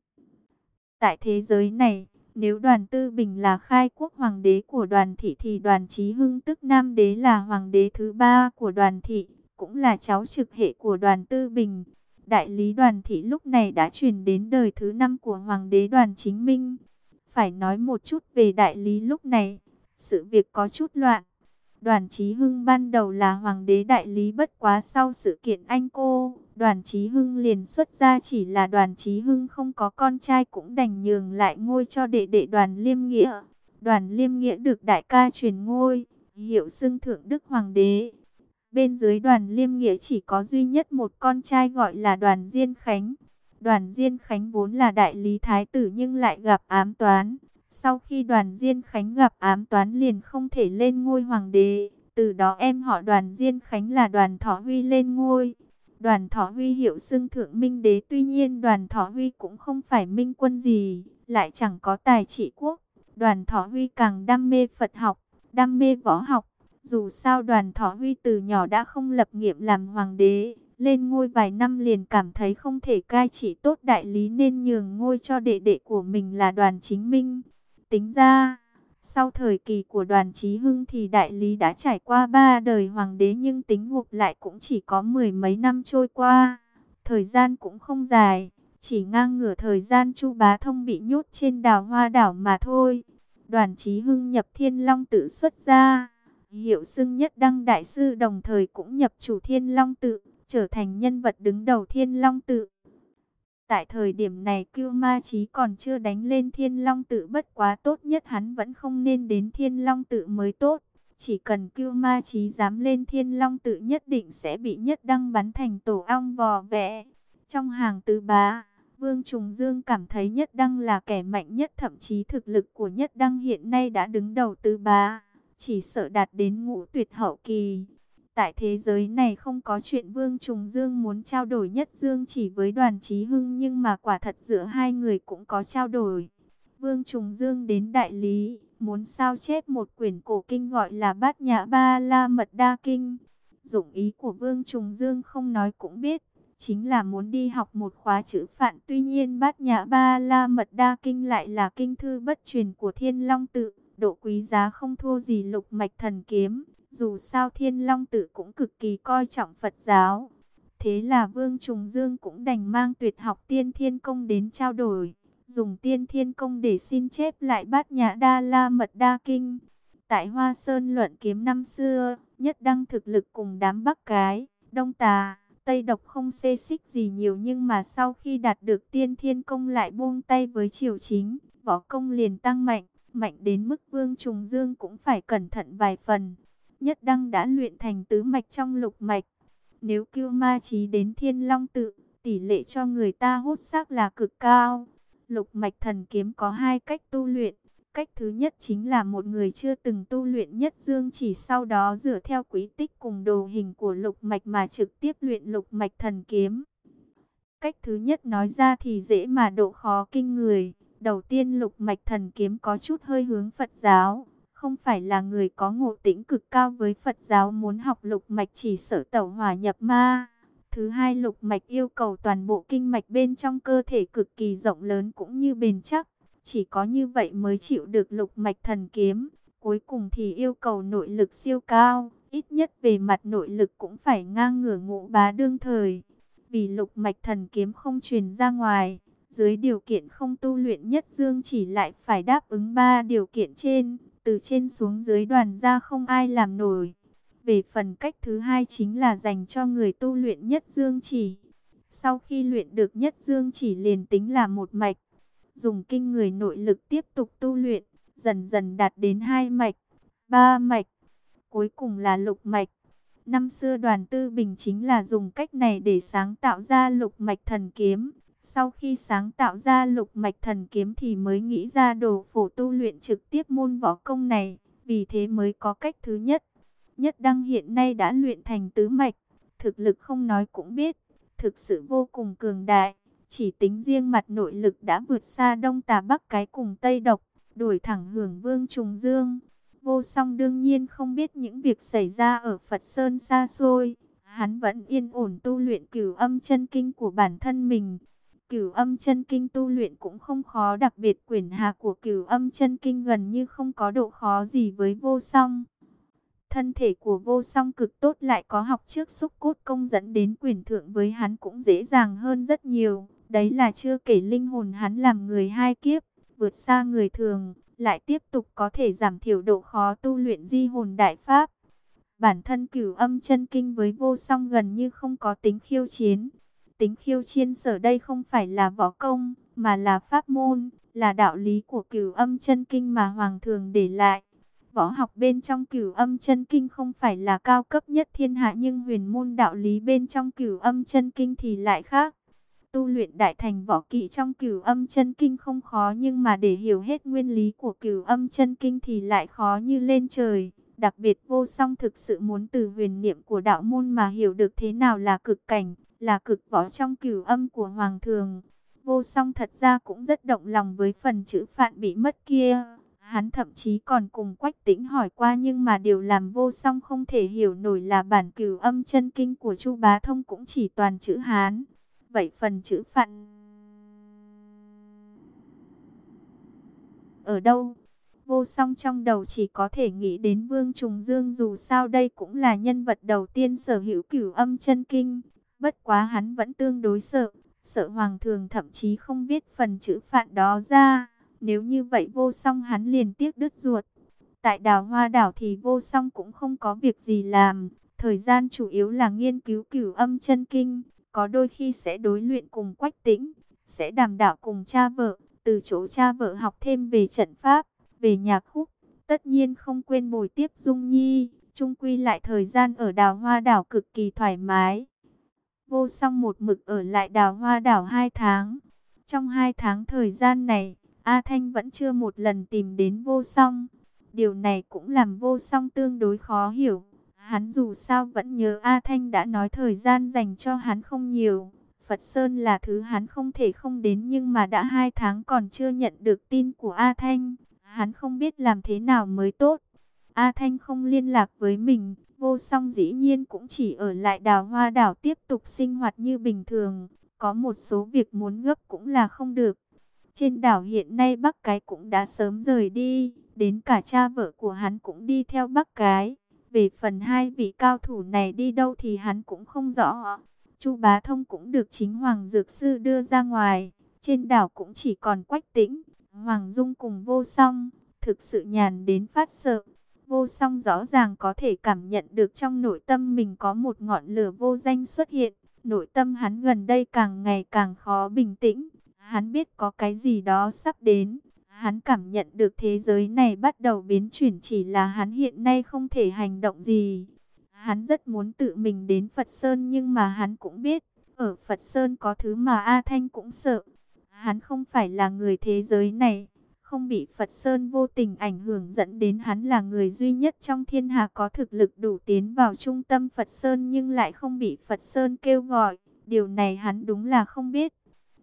Tại thế giới này, nếu đoàn tư bình là khai quốc hoàng đế của đoàn thị thì đoàn trí hưng tức nam đế là hoàng đế thứ ba của đoàn thị, cũng là cháu trực hệ của đoàn tư bình. Đại lý đoàn thị lúc này đã truyền đến đời thứ năm của hoàng đế đoàn chính minh. Phải nói một chút về đại lý lúc này, sự việc có chút loạn. Đoàn Chí Hưng ban đầu là hoàng đế đại lý bất quá sau sự kiện anh cô, đoàn Chí Hưng liền xuất ra chỉ là đoàn Chí Hưng không có con trai cũng đành nhường lại ngôi cho đệ đệ đoàn Liêm Nghĩa. Đoàn Liêm Nghĩa được đại ca truyền ngôi, hiệu xưng thượng đức hoàng đế. Bên dưới đoàn Liêm Nghĩa chỉ có duy nhất một con trai gọi là đoàn Diên Khánh. Đoàn Diên Khánh vốn là đại lý thái tử nhưng lại gặp ám toán. Sau khi đoàn Diên Khánh gặp ám toán liền không thể lên ngôi hoàng đế. Từ đó em họ đoàn Diên Khánh là đoàn Thọ Huy lên ngôi. Đoàn Thọ Huy hiệu xưng thượng minh đế tuy nhiên đoàn Thọ Huy cũng không phải minh quân gì, lại chẳng có tài trị quốc. Đoàn Thọ Huy càng đam mê Phật học, đam mê võ học. Dù sao đoàn Thọ Huy từ nhỏ đã không lập nghiệp làm hoàng đế, lên ngôi vài năm liền cảm thấy không thể cai trị tốt đại lý nên nhường ngôi cho đệ đệ của mình là đoàn chính minh. Tính ra, sau thời kỳ của đoàn Chí Hưng thì đại lý đã trải qua ba đời hoàng đế nhưng tính ngục lại cũng chỉ có mười mấy năm trôi qua. Thời gian cũng không dài, chỉ ngang ngửa thời gian Chu Bá Thông bị nhốt trên đào hoa đảo mà thôi. Đoàn Chí Hưng nhập Thiên Long tự xuất ra, hiệu xưng nhất đăng đại sư đồng thời cũng nhập chủ Thiên Long tự, trở thành nhân vật đứng đầu Thiên Long tự. Tại thời điểm này Kiêu Ma Chí còn chưa đánh lên Thiên Long tự bất quá tốt nhất hắn vẫn không nên đến Thiên Long tự mới tốt. Chỉ cần Kiêu Ma Chí dám lên Thiên Long tự nhất định sẽ bị nhất đăng bắn thành tổ ong vò vẽ. Trong hàng tứ bá, Vương Trùng Dương cảm thấy nhất đăng là kẻ mạnh nhất thậm chí thực lực của nhất đăng hiện nay đã đứng đầu tứ bá. Chỉ sợ đạt đến ngũ tuyệt hậu kỳ. Tại thế giới này không có chuyện Vương Trùng Dương muốn trao đổi nhất Dương chỉ với đoàn trí hưng nhưng mà quả thật giữa hai người cũng có trao đổi. Vương Trùng Dương đến đại lý, muốn sao chép một quyển cổ kinh gọi là Bát Nhã Ba La Mật Đa Kinh. Dụng ý của Vương Trùng Dương không nói cũng biết, chính là muốn đi học một khóa chữ phạn. Tuy nhiên Bát Nhã Ba La Mật Đa Kinh lại là kinh thư bất truyền của Thiên Long Tự, độ quý giá không thua gì lục mạch thần kiếm. Dù sao Thiên Long Tự cũng cực kỳ coi trọng Phật giáo. Thế là Vương Trùng Dương cũng đành mang tuyệt học tiên thiên công đến trao đổi. Dùng tiên thiên công để xin chép lại bát nhã đa la mật đa kinh. Tại Hoa Sơn luận kiếm năm xưa, nhất đăng thực lực cùng đám bắc cái, đông tà, tây độc không xê xích gì nhiều nhưng mà sau khi đạt được tiên thiên công lại buông tay với triều chính, võ công liền tăng mạnh, mạnh đến mức Vương Trùng Dương cũng phải cẩn thận vài phần nhất đăng đã luyện thành tứ mạch trong lục mạch. Nếu kiêu ma trí đến thiên long tự, tỷ lệ cho người ta hút xác là cực cao. Lục mạch thần kiếm có hai cách tu luyện. Cách thứ nhất chính là một người chưa từng tu luyện nhất dương chỉ sau đó dựa theo quý tích cùng đồ hình của lục mạch mà trực tiếp luyện lục mạch thần kiếm. Cách thứ nhất nói ra thì dễ mà độ khó kinh người. Đầu tiên lục mạch thần kiếm có chút hơi hướng Phật giáo không phải là người có ngộ tĩnh cực cao với Phật giáo muốn học lục mạch chỉ sở tẩu hòa nhập ma. Thứ hai lục mạch yêu cầu toàn bộ kinh mạch bên trong cơ thể cực kỳ rộng lớn cũng như bền chắc. Chỉ có như vậy mới chịu được lục mạch thần kiếm. Cuối cùng thì yêu cầu nội lực siêu cao, ít nhất về mặt nội lực cũng phải ngang ngửa ngũ bá đương thời. Vì lục mạch thần kiếm không truyền ra ngoài, dưới điều kiện không tu luyện nhất dương chỉ lại phải đáp ứng ba điều kiện trên, từ trên xuống dưới đoàn ra không ai làm nổi. Về phần cách thứ hai chính là dành cho người tu luyện nhất dương chỉ. Sau khi luyện được nhất dương chỉ liền tính là một mạch, dùng kinh người nội lực tiếp tục tu luyện, dần dần đạt đến hai mạch, ba mạch, cuối cùng là lục mạch. Năm xưa đoàn tư bình chính là dùng cách này để sáng tạo ra lục mạch thần kiếm. Sau khi sáng tạo ra lục mạch thần kiếm thì mới nghĩ ra đồ phổ tu luyện trực tiếp môn võ công này, vì thế mới có cách thứ nhất. Nhất đăng hiện nay đã luyện thành tứ mạch, thực lực không nói cũng biết, thực sự vô cùng cường đại. Chỉ tính riêng mặt nội lực đã vượt xa đông tà bắc cái cùng tây độc, đuổi thẳng hưởng vương trùng dương. Vô song đương nhiên không biết những việc xảy ra ở Phật Sơn xa xôi. Hắn vẫn yên ổn tu luyện cửu âm chân kinh của bản thân mình. Cửu âm chân kinh tu luyện cũng không khó đặc biệt quyển hạ của cửu âm chân kinh gần như không có độ khó gì với vô song. Thân thể của vô song cực tốt lại có học trước xúc cốt công dẫn đến quyển thượng với hắn cũng dễ dàng hơn rất nhiều. Đấy là chưa kể linh hồn hắn làm người hai kiếp, vượt xa người thường, lại tiếp tục có thể giảm thiểu độ khó tu luyện di hồn đại pháp. Bản thân cửu âm chân kinh với vô song gần như không có tính khiêu chiến, tính khiêu chiên sở đây không phải là võ công, mà là pháp môn, là đạo lý của cửu âm chân kinh mà Hoàng thường để lại. Võ học bên trong cửu âm chân kinh không phải là cao cấp nhất thiên hạ nhưng huyền môn đạo lý bên trong cửu âm chân kinh thì lại khác. Tu luyện đại thành võ kỵ trong cửu âm chân kinh không khó nhưng mà để hiểu hết nguyên lý của cửu âm chân kinh thì lại khó như lên trời. Đặc biệt vô song thực sự muốn từ huyền niệm của đạo môn mà hiểu được thế nào là cực cảnh, là cực võ trong cửu âm của Hoàng thường. Vô song thật ra cũng rất động lòng với phần chữ phạn bị mất kia. Hắn thậm chí còn cùng Quách Tĩnh hỏi qua nhưng mà điều làm vô song không thể hiểu nổi là bản cửu âm chân kinh của Chu Bá Thông cũng chỉ toàn chữ Hán. Vậy phần chữ phạn ở đâu? Vô song trong đầu chỉ có thể nghĩ đến Vương Trùng Dương dù sao đây cũng là nhân vật đầu tiên sở hữu cửu âm chân kinh. Bất quá hắn vẫn tương đối sợ, sợ Hoàng thường thậm chí không viết phần chữ phạn đó ra. Nếu như vậy vô song hắn liền tiếc đứt ruột. Tại đào hoa đảo thì vô song cũng không có việc gì làm. Thời gian chủ yếu là nghiên cứu cửu âm chân kinh. Có đôi khi sẽ đối luyện cùng quách tĩnh. Sẽ đàm đạo cùng cha vợ. Từ chỗ cha vợ học thêm về trận pháp, về nhạc khúc. Tất nhiên không quên bồi tiếp Dung Nhi. Trung quy lại thời gian ở đào hoa đảo cực kỳ thoải mái. Vô song một mực ở lại đào hoa đảo hai tháng. Trong hai tháng thời gian này, A Thanh vẫn chưa một lần tìm đến vô song. Điều này cũng làm vô song tương đối khó hiểu. Hắn dù sao vẫn nhớ A Thanh đã nói thời gian dành cho hắn không nhiều. Phật Sơn là thứ hắn không thể không đến nhưng mà đã hai tháng còn chưa nhận được tin của A Thanh. Hắn không biết làm thế nào mới tốt. A Thanh không liên lạc với mình, vô song dĩ nhiên cũng chỉ ở lại đào hoa đảo tiếp tục sinh hoạt như bình thường. Có một số việc muốn gấp cũng là không được. Trên đảo hiện nay Bắc Cái cũng đã sớm rời đi, đến cả cha vợ của hắn cũng đi theo Bắc Cái. Về phần hai vị cao thủ này đi đâu thì hắn cũng không rõ. Chu Bá Thông cũng được chính Hoàng Dược Sư đưa ra ngoài. Trên đảo cũng chỉ còn Quách Tĩnh, Hoàng Dung cùng vô song. Thực sự nhàn đến phát sợ. Vô song rõ ràng có thể cảm nhận được trong nội tâm mình có một ngọn lửa vô danh xuất hiện. Nội tâm hắn gần đây càng ngày càng khó bình tĩnh. Hắn biết có cái gì đó sắp đến. Hắn cảm nhận được thế giới này bắt đầu biến chuyển chỉ là hắn hiện nay không thể hành động gì. Hắn rất muốn tự mình đến Phật Sơn nhưng mà hắn cũng biết, ở Phật Sơn có thứ mà A Thanh cũng sợ. Hắn không phải là người thế giới này, không bị Phật Sơn vô tình ảnh hưởng dẫn đến hắn là người duy nhất trong thiên hạ có thực lực đủ tiến vào trung tâm Phật Sơn nhưng lại không bị Phật Sơn kêu gọi. Điều này hắn đúng là không biết.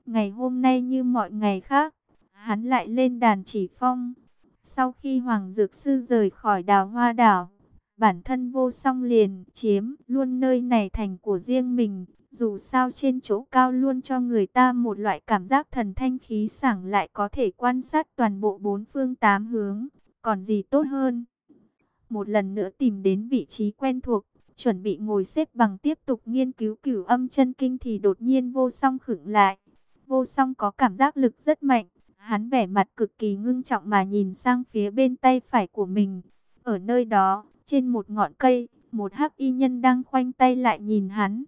Ngày hôm nay như mọi ngày khác, hắn lại lên đàn chỉ phong. Sau khi Hoàng Dược Sư rời khỏi đào hoa đảo, bản thân vô song liền chiếm luôn nơi này thành của riêng mình. Dù sao trên chỗ cao luôn cho người ta một loại cảm giác thần thanh khí sảng lại có thể quan sát toàn bộ bốn phương tám hướng. Còn gì tốt hơn? Một lần nữa tìm đến vị trí quen thuộc, chuẩn bị ngồi xếp bằng tiếp tục nghiên cứu cửu âm chân kinh thì đột nhiên vô song khựng lại. Vô song có cảm giác lực rất mạnh. Hắn vẻ mặt cực kỳ ngưng trọng mà nhìn sang phía bên tay phải của mình. Ở nơi đó, trên một ngọn cây, một hắc y nhân đang khoanh tay lại nhìn hắn.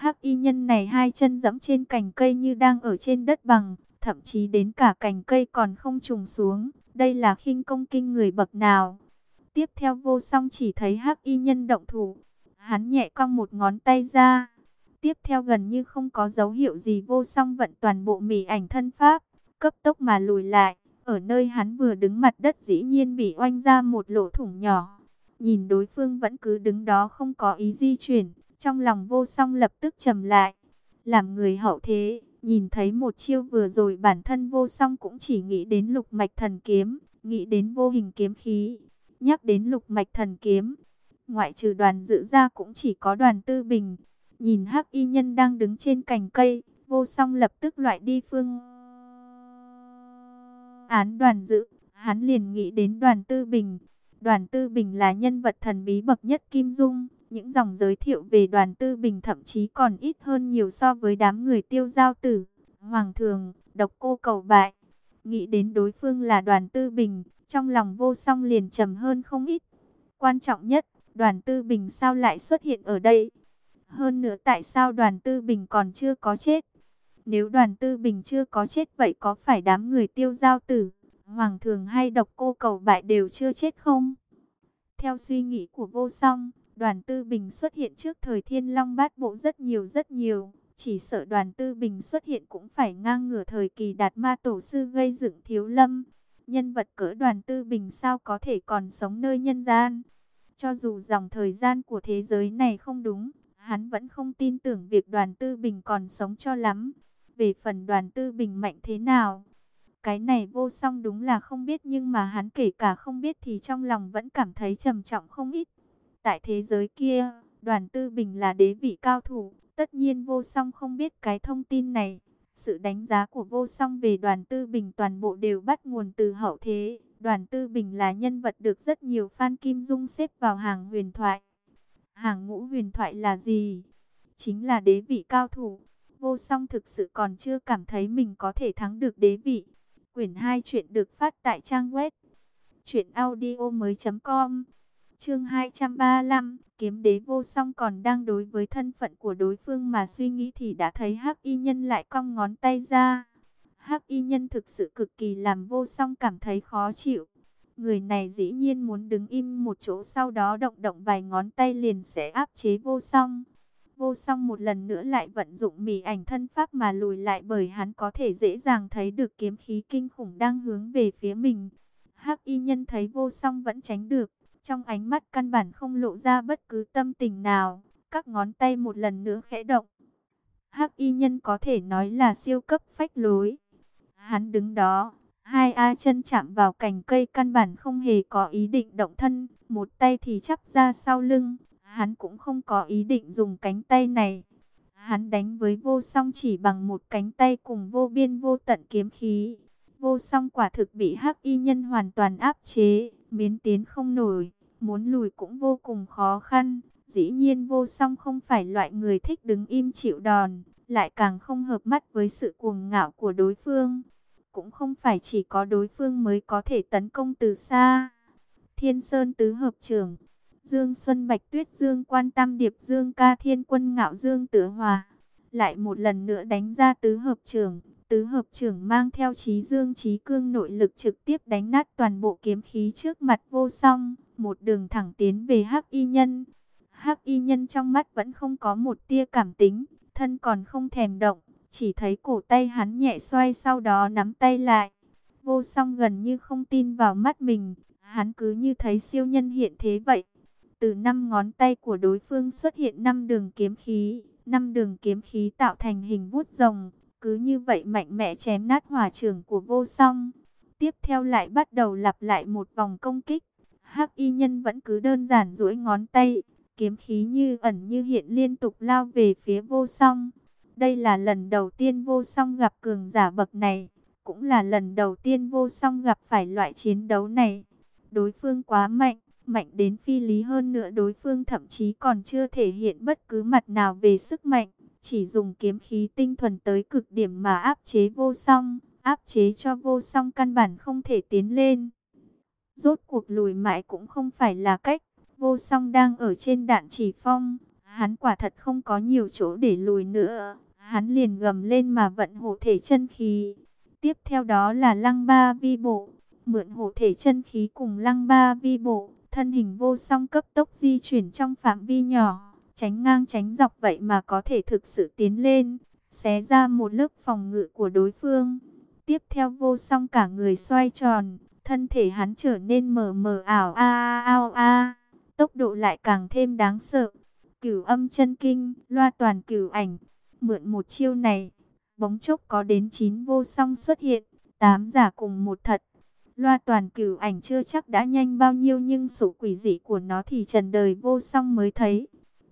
Hắc y nhân này hai chân dẫm trên cành cây như đang ở trên đất bằng, thậm chí đến cả cành cây còn không trùng xuống. Đây là khinh công kinh người bậc nào? Tiếp theo vô song chỉ thấy hắc y nhân động thủ. Hắn nhẹ cong một ngón tay ra, Tiếp theo gần như không có dấu hiệu gì vô song vận toàn bộ mỉ ảnh thân pháp, cấp tốc mà lùi lại. Ở nơi hắn vừa đứng mặt đất dĩ nhiên bị oanh ra một lỗ thủng nhỏ. Nhìn đối phương vẫn cứ đứng đó không có ý di chuyển, trong lòng vô song lập tức trầm lại. Làm người hậu thế, nhìn thấy một chiêu vừa rồi bản thân vô song cũng chỉ nghĩ đến lục mạch thần kiếm, nghĩ đến vô hình kiếm khí. Nhắc đến lục mạch thần kiếm, ngoại trừ đoàn dự ra cũng chỉ có đoàn tư bình, Nhìn hắc y nhân đang đứng trên cành cây, vô song lập tức loại đi phương án đoàn dự. Hắn liền nghĩ đến đoàn tư bình. Đoàn tư bình là nhân vật thần bí bậc nhất Kim Dung. Những dòng giới thiệu về đoàn tư bình thậm chí còn ít hơn nhiều so với đám người tiêu giao tử, hoàng thường, độc cô cầu bại. Nghĩ đến đối phương là đoàn tư bình, trong lòng vô song liền trầm hơn không ít. Quan trọng nhất, đoàn tư bình sao lại xuất hiện ở đây? Hơn nữa tại sao đoàn tư bình còn chưa có chết? Nếu đoàn tư bình chưa có chết vậy có phải đám người tiêu giao tử, hoàng thường hay độc cô cầu bại đều chưa chết không? theo suy nghĩ của vô song, đoàn tư bình xuất hiện trước thời thiên long bát bộ rất nhiều rất nhiều. Chỉ sợ đoàn tư bình xuất hiện cũng phải ngang ngửa thời kỳ đạt ma tổ sư gây dựng thiếu lâm. Nhân vật cỡ đoàn tư bình sao có thể còn sống nơi nhân gian. Cho dù dòng thời gian của thế giới này không đúng, hắn vẫn không tin tưởng việc đoàn tư bình còn sống cho lắm. Về phần đoàn tư bình mạnh thế nào, cái này vô song đúng là không biết nhưng mà hắn kể cả không biết thì trong lòng vẫn cảm thấy trầm trọng không ít. Tại thế giới kia, đoàn tư bình là đế vị cao thủ, tất nhiên vô song không biết cái thông tin này. Sự đánh giá của vô song về đoàn tư bình toàn bộ đều bắt nguồn từ hậu thế. Đoàn tư bình là nhân vật được rất nhiều fan Kim Dung xếp vào hàng huyền thoại. Hàng ngũ huyền thoại là gì? Chính là đế vị cao thủ. Vô song thực sự còn chưa cảm thấy mình có thể thắng được đế vị. Quyển 2 chuyện được phát tại trang web truyệnaudiomoi.com. Chương 235, kiếm đế vô song còn đang đối với thân phận của đối phương mà suy nghĩ thì đã thấy Hắc Y Nhân lại cong ngón tay ra. Hắc Y Nhân thực sự cực kỳ làm vô song cảm thấy khó chịu. Người này dĩ nhiên muốn đứng im một chỗ sau đó động động vài ngón tay liền sẽ áp chế vô song. Vô song một lần nữa lại vận dụng mỉ ảnh thân pháp mà lùi lại bởi hắn có thể dễ dàng thấy được kiếm khí kinh khủng đang hướng về phía mình. Hắc y nhân thấy vô song vẫn tránh được, trong ánh mắt căn bản không lộ ra bất cứ tâm tình nào, các ngón tay một lần nữa khẽ động. Hắc y nhân có thể nói là siêu cấp phách lối. Hắn đứng đó, hai a chân chạm vào cành cây căn bản không hề có ý định động thân, một tay thì chắp ra sau lưng, Hắn cũng không có ý định dùng cánh tay này. Hắn đánh với vô song chỉ bằng một cánh tay cùng vô biên vô tận kiếm khí. Vô song quả thực bị hắc y nhân hoàn toàn áp chế, miến tiến không nổi, muốn lùi cũng vô cùng khó khăn. Dĩ nhiên vô song không phải loại người thích đứng im chịu đòn, lại càng không hợp mắt với sự cuồng ngạo của đối phương. Cũng không phải chỉ có đối phương mới có thể tấn công từ xa. Thiên Sơn Tứ Hợp trưởng Dương Xuân Bạch Tuyết Dương Quan Tam Điệp Dương Ca Thiên Quân Ngạo Dương Tử Hòa. Lại một lần nữa đánh ra tứ hợp trưởng. Tứ hợp trưởng mang theo trí dương trí cương nội lực trực tiếp đánh nát toàn bộ kiếm khí trước mặt vô song. Một đường thẳng tiến về hắc y nhân. hắc y nhân trong mắt vẫn không có một tia cảm tính. Thân còn không thèm động. Chỉ thấy cổ tay hắn nhẹ xoay sau đó nắm tay lại. Vô song gần như không tin vào mắt mình. Hắn cứ như thấy siêu nhân hiện thế vậy. Từ năm ngón tay của đối phương xuất hiện năm đường kiếm khí, năm đường kiếm khí tạo thành hình vuốt rồng, cứ như vậy mạnh mẽ chém nát hỏa trường của vô song. Tiếp theo lại bắt đầu lặp lại một vòng công kích. Hắc y nhân vẫn cứ đơn giản duỗi ngón tay, kiếm khí như ẩn như hiện liên tục lao về phía vô song. Đây là lần đầu tiên vô song gặp cường giả bậc này, cũng là lần đầu tiên vô song gặp phải loại chiến đấu này. Đối phương quá mạnh, mạnh đến phi lý hơn nữa đối phương thậm chí còn chưa thể hiện bất cứ mặt nào về sức mạnh, chỉ dùng kiếm khí tinh thuần tới cực điểm mà áp chế vô song, áp chế cho vô song căn bản không thể tiến lên. Rốt cuộc lùi mãi cũng không phải là cách, vô song đang ở trên đạn chỉ phong, hắn quả thật không có nhiều chỗ để lùi nữa, hắn liền gầm lên mà vận hộ thể chân khí. Tiếp theo đó là lăng ba vi bộ, mượn hộ thể chân khí cùng lăng ba vi bộ, thân hình vô song cấp tốc di chuyển trong phạm vi nhỏ, tránh ngang tránh dọc vậy mà có thể thực sự tiến lên, xé ra một lớp phòng ngự của đối phương. Tiếp theo vô song cả người xoay tròn, thân thể hắn trở nên mờ mờ ảo a a a a, tốc độ lại càng thêm đáng sợ. Cửu âm chân kinh, loa toàn cửu ảnh, mượn một chiêu này, bóng chốc có đến 9 vô song xuất hiện, 8 giả cùng một thật. Loa toàn cửu ảnh chưa chắc đã nhanh bao nhiêu nhưng sự quỷ dị của nó thì trần đời vô song mới thấy.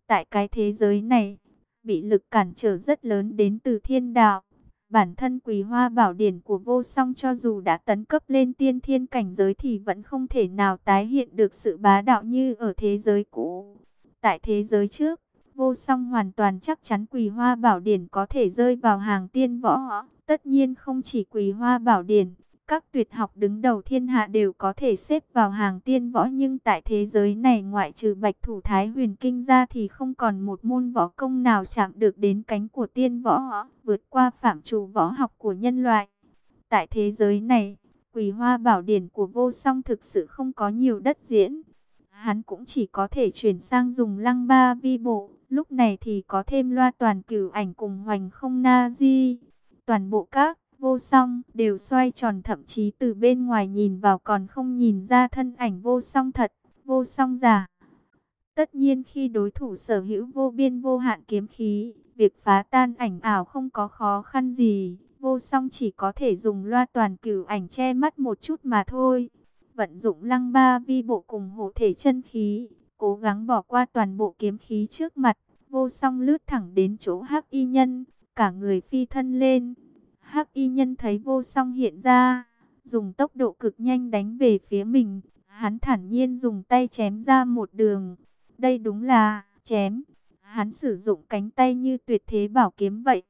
Tại cái thế giới này, bị lực cản trở rất lớn đến từ thiên đạo. Bản thân quỳ hoa bảo điển của vô song cho dù đã tấn cấp lên tiên thiên cảnh giới thì vẫn không thể nào tái hiện được sự bá đạo như ở thế giới cũ. Tại thế giới trước, vô song hoàn toàn chắc chắn quỳ hoa bảo điển có thể rơi vào hàng tiên võ. Tất nhiên không chỉ quỳ hoa bảo điển, các tuyệt học đứng đầu thiên hạ đều có thể xếp vào hàng tiên võ nhưng tại thế giới này ngoại trừ bạch thủ thái huyền kinh ra thì không còn một môn võ công nào chạm được đến cánh của tiên võ, vượt qua phạm trù võ học của nhân loại. Tại thế giới này, quỳ hoa bảo điển của vô song thực sự không có nhiều đất diễn. hắn cũng chỉ có thể chuyển sang dùng lăng ba vi bộ. Lúc này thì có thêm loa toàn cửu ảnh cùng hoành không na di. Toàn bộ các vô song đều xoay tròn thậm chí từ bên ngoài nhìn vào còn không nhìn ra thân ảnh vô song thật, vô song giả. Tất nhiên khi đối thủ sở hữu vô biên vô hạn kiếm khí, việc phá tan ảnh ảo không có khó khăn gì. Vô song chỉ có thể dùng loa toàn cửu ảnh che mắt một chút mà thôi. Vận dụng lăng ba vi bộ cùng hộ thể chân khí, cố gắng bỏ qua toàn bộ kiếm khí trước mặt. Vô song lướt thẳng đến chỗ hắc y nhân, cả người phi thân lên. Hắc y nhân thấy vô song hiện ra, dùng tốc độ cực nhanh đánh về phía mình. Hắn thản nhiên dùng tay chém ra một đường. Đây đúng là chém. Hắn sử dụng cánh tay như tuyệt thế bảo kiếm vậy.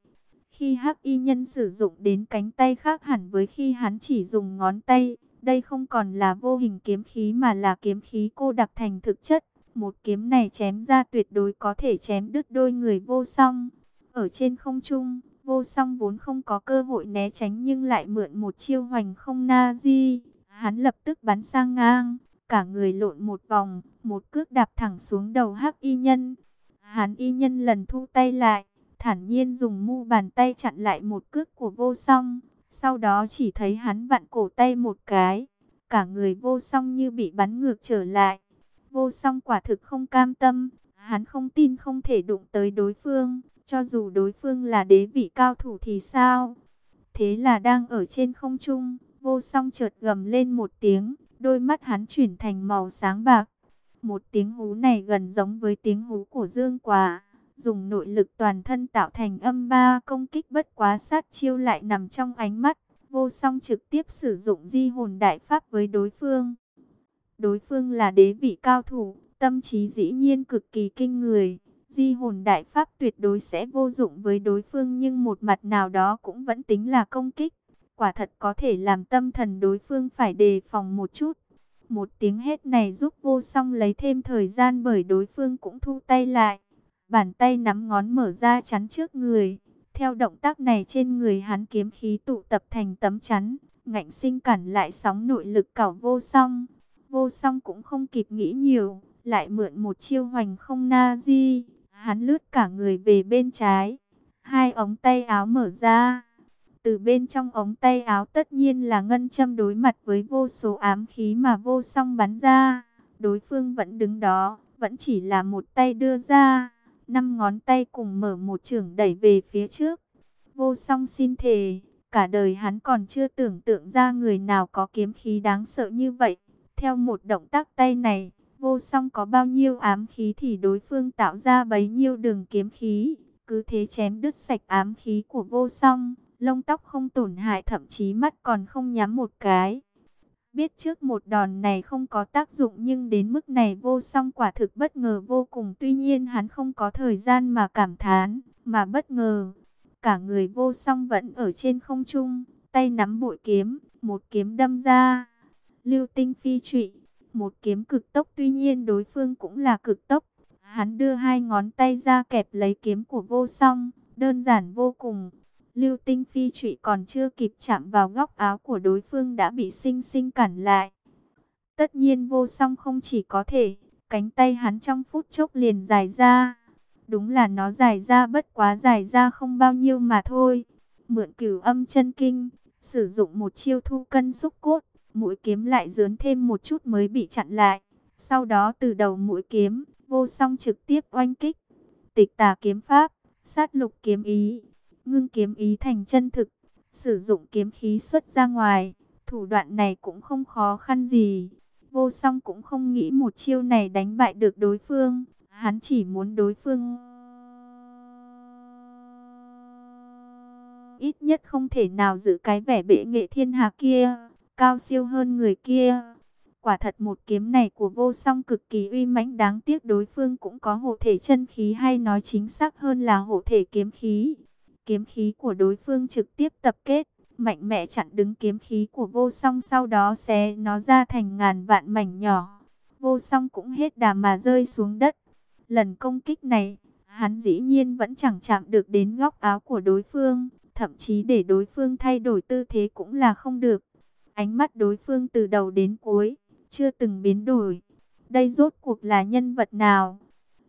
Khi hắc y nhân sử dụng đến cánh tay khác hẳn với khi hắn chỉ dùng ngón tay, đây không còn là vô hình kiếm khí mà là kiếm khí cô đặc thành thực chất. Một kiếm này chém ra tuyệt đối có thể chém đứt đôi người vô song. Ở trên không trung, vô song vốn không có cơ hội né tránh nhưng lại mượn một chiêu hoành không na di. Hắn lập tức bắn sang ngang, cả người lộn một vòng, một cước đạp thẳng xuống đầu hắc y nhân. Hắn y nhân lần thu tay lại, thản nhiên dùng mu bàn tay chặn lại một cước của vô song. Sau đó chỉ thấy hắn vặn cổ tay một cái, cả người vô song như bị bắn ngược trở lại. Vô song quả thực không cam tâm, hắn không tin không thể đụng tới đối phương, cho dù đối phương là đế vị cao thủ thì sao. Thế là đang ở trên không trung, vô song chợt gầm lên một tiếng, đôi mắt hắn chuyển thành màu sáng bạc. Một tiếng hú này gần giống với tiếng hú của dương quả dùng nội lực toàn thân tạo thành âm ba công kích bất quá sát chiêu lại nằm trong ánh mắt, vô song trực tiếp sử dụng di hồn đại pháp với đối phương. Đối phương là đế vị cao thủ, tâm trí dĩ nhiên cực kỳ kinh người, di hồn đại pháp tuyệt đối sẽ vô dụng với đối phương nhưng một mặt nào đó cũng vẫn tính là công kích, quả thật có thể làm tâm thần đối phương phải đề phòng một chút. Một tiếng hét này giúp vô song lấy thêm thời gian bởi đối phương cũng thu tay lại bàn tay nắm ngón mở ra chắn trước người. Theo động tác này trên người hắn kiếm khí tụ tập thành tấm chắn, ngạnh sinh cản lại sóng nội lực cảo vô song. Vô song cũng không kịp nghĩ nhiều, lại mượn một chiêu hoành không na di. Hắn lướt cả người về bên trái, hai ống tay áo mở ra. Từ bên trong ống tay áo tất nhiên là ngân châm đối mặt với vô số ám khí mà vô song bắn ra. Đối phương vẫn đứng đó, vẫn chỉ là một tay đưa ra năm ngón tay cùng mở một trường đẩy về phía trước. Vô song xin thề, cả đời hắn còn chưa tưởng tượng ra người nào có kiếm khí đáng sợ như vậy. Theo một động tác tay này, vô song có bao nhiêu ám khí thì đối phương tạo ra bấy nhiêu đường kiếm khí. Cứ thế chém đứt sạch ám khí của vô song, lông tóc không tổn hại thậm chí mắt còn không nhắm một cái. Biết trước một đòn này không có tác dụng nhưng đến mức này vô song quả thực bất ngờ vô cùng. Tuy nhiên hắn không có thời gian mà cảm thán, mà bất ngờ. Cả người vô song vẫn ở trên không trung, tay nắm bội kiếm, một kiếm đâm ra. Lưu tinh phi trụy, một kiếm cực tốc tuy nhiên đối phương cũng là cực tốc. Hắn đưa hai ngón tay ra kẹp lấy kiếm của vô song, đơn giản vô cùng. Lưu tinh phi trụy còn chưa kịp chạm vào góc áo của đối phương đã bị sinh sinh cản lại. Tất nhiên vô song không chỉ có thể, cánh tay hắn trong phút chốc liền dài ra. Đúng là nó dài ra bất quá dài ra không bao nhiêu mà thôi. Mượn cửu âm chân kinh, sử dụng một chiêu thu cân xúc cốt, mũi kiếm lại dướn thêm một chút mới bị chặn lại. Sau đó từ đầu mũi kiếm, vô song trực tiếp oanh kích. Tịch tà kiếm pháp, sát lục kiếm ý, ngưng kiếm ý thành chân thực, sử dụng kiếm khí xuất ra ngoài, thủ đoạn này cũng không khó khăn gì. Vô song cũng không nghĩ một chiêu này đánh bại được đối phương, hắn chỉ muốn đối phương... Ít nhất không thể nào giữ cái vẻ bệ nghệ thiên hạ kia, cao siêu hơn người kia. Quả thật một kiếm này của vô song cực kỳ uy mãnh đáng tiếc đối phương cũng có hộ thể chân khí hay nói chính xác hơn là hộ thể kiếm khí. Kiếm khí của đối phương trực tiếp tập kết, mạnh mẽ chặn đứng kiếm khí của vô song sau đó xé nó ra thành ngàn vạn mảnh nhỏ. Vô song cũng hết đà mà rơi xuống đất. Lần công kích này, hắn dĩ nhiên vẫn chẳng chạm được đến góc áo của đối phương, thậm chí để đối phương thay đổi tư thế cũng là không được. Ánh mắt đối phương từ đầu đến cuối, chưa từng biến đổi. đây rốt cuộc là nhân vật nào?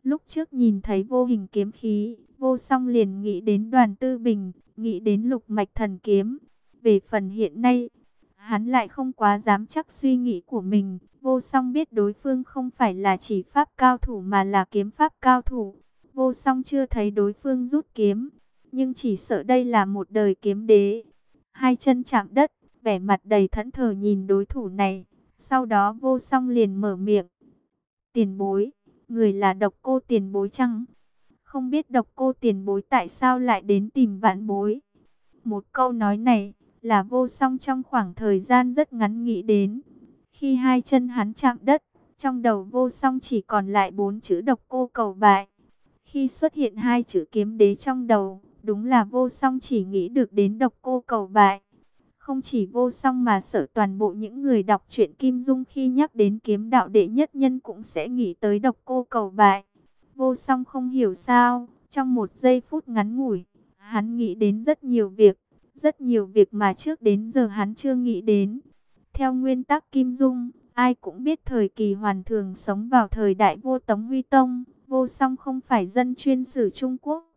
Lúc trước nhìn thấy vô hình kiếm khí, vô song liền nghĩ đến đoàn tư bình, nghĩ đến lục mạch thần kiếm. Về phần hiện nay, hắn lại không quá dám chắc suy nghĩ của mình. Vô song biết đối phương không phải là chỉ pháp cao thủ mà là kiếm pháp cao thủ. Vô song chưa thấy đối phương rút kiếm, nhưng chỉ sợ đây là một đời kiếm đế. Hai chân chạm đất, vẻ mặt đầy thẫn thờ nhìn đối thủ này. Sau đó vô song liền mở miệng. Tiền bối, người là độc cô tiền bối chăng? Không biết độc cô tiền bối tại sao lại đến tìm vạn bối? Một câu nói này là vô song trong khoảng thời gian rất ngắn nghĩ đến. Khi hai chân hắn chạm đất, trong đầu vô song chỉ còn lại bốn chữ độc cô cầu bại. Khi xuất hiện hai chữ kiếm đế trong đầu, đúng là vô song chỉ nghĩ được đến độc cô cầu bại. Không chỉ vô song mà sợ toàn bộ những người đọc truyện Kim Dung khi nhắc đến kiếm đạo đệ nhất nhân cũng sẽ nghĩ tới độc cô cầu bại. Vô song không hiểu sao, trong một giây phút ngắn ngủi, hắn nghĩ đến rất nhiều việc, rất nhiều việc mà trước đến giờ hắn chưa nghĩ đến. Theo nguyên tắc Kim Dung, ai cũng biết thời kỳ hoàn thường sống vào thời đại vô tống huy tông, vô song không phải dân chuyên sử Trung Quốc.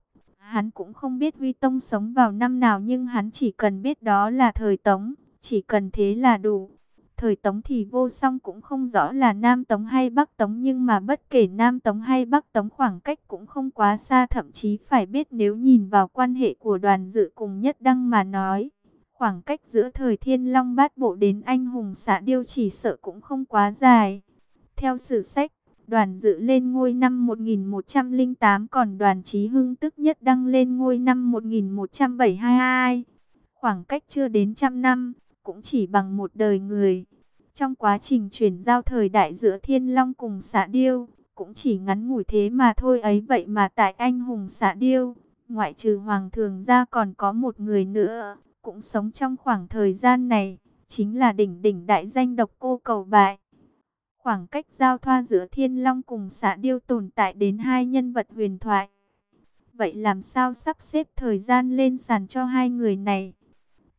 Hắn cũng không biết Huy Tông sống vào năm nào nhưng hắn chỉ cần biết đó là thời Tống, chỉ cần thế là đủ. Thời Tống thì vô song cũng không rõ là Nam Tống hay Bắc Tống nhưng mà bất kể Nam Tống hay Bắc Tống khoảng cách cũng không quá xa thậm chí phải biết nếu nhìn vào quan hệ của đoàn dự cùng nhất đăng mà nói. Khoảng cách giữa thời Thiên Long Bát Bộ đến anh hùng xã điêu chỉ sợ cũng không quá dài. Theo sử sách, đoàn dự lên ngôi năm 1108 còn đoàn trí hưng tức nhất đăng lên ngôi năm 1172. Khoảng cách chưa đến trăm năm, cũng chỉ bằng một đời người. Trong quá trình chuyển giao thời đại giữa Thiên Long cùng xã Điêu, cũng chỉ ngắn ngủi thế mà thôi ấy vậy mà tại anh hùng xã Điêu, ngoại trừ Hoàng thường ra còn có một người nữa, cũng sống trong khoảng thời gian này, chính là đỉnh đỉnh đại danh độc cô cầu bại. Khoảng cách giao thoa giữa Thiên Long cùng xã Điêu tồn tại đến hai nhân vật huyền thoại. Vậy làm sao sắp xếp thời gian lên sàn cho hai người này?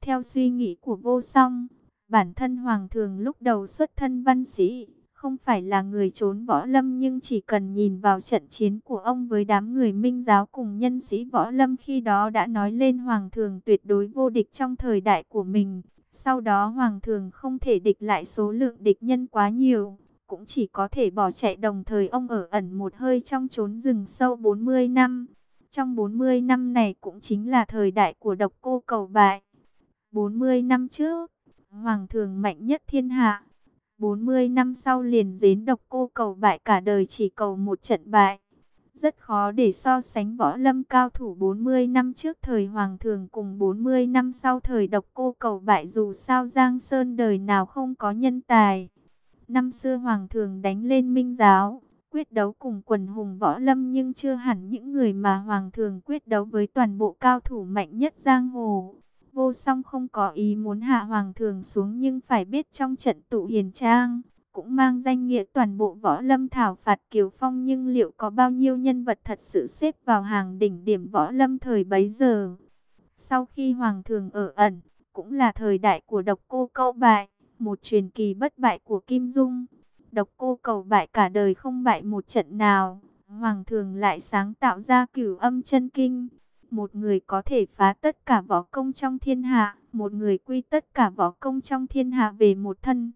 Theo suy nghĩ của vô song, bản thân Hoàng thường lúc đầu xuất thân văn sĩ, không phải là người trốn võ lâm nhưng chỉ cần nhìn vào trận chiến của ông với đám người minh giáo cùng nhân sĩ võ lâm khi đó đã nói lên Hoàng thường tuyệt đối vô địch trong thời đại của mình. Sau đó Hoàng thường không thể địch lại số lượng địch nhân quá nhiều, cũng chỉ có thể bỏ chạy đồng thời ông ở ẩn một hơi trong chốn rừng sâu 40 năm. Trong 40 năm này cũng chính là thời đại của độc cô cầu bại. 40 năm trước, Hoàng thường mạnh nhất thiên hạ. 40 năm sau liền dến độc cô cầu bại cả đời chỉ cầu một trận bại. Rất khó để so sánh võ lâm cao thủ 40 năm trước thời Hoàng thường cùng 40 năm sau thời độc cô cầu bại dù sao Giang Sơn đời nào không có nhân tài. Năm xưa Hoàng thường đánh lên minh giáo, quyết đấu cùng quần hùng võ lâm nhưng chưa hẳn những người mà Hoàng thường quyết đấu với toàn bộ cao thủ mạnh nhất giang hồ. Vô song không có ý muốn hạ Hoàng thường xuống nhưng phải biết trong trận tụ hiền trang, cũng mang danh nghĩa toàn bộ võ lâm thảo phạt Kiều Phong nhưng liệu có bao nhiêu nhân vật thật sự xếp vào hàng đỉnh điểm võ lâm thời bấy giờ. Sau khi Hoàng thường ở ẩn, cũng là thời đại của độc cô câu bại một truyền kỳ bất bại của Kim Dung. Độc cô cầu bại cả đời không bại một trận nào. Hoàng thường lại sáng tạo ra cửu âm chân kinh. Một người có thể phá tất cả võ công trong thiên hạ. Một người quy tất cả võ công trong thiên hạ về một thân.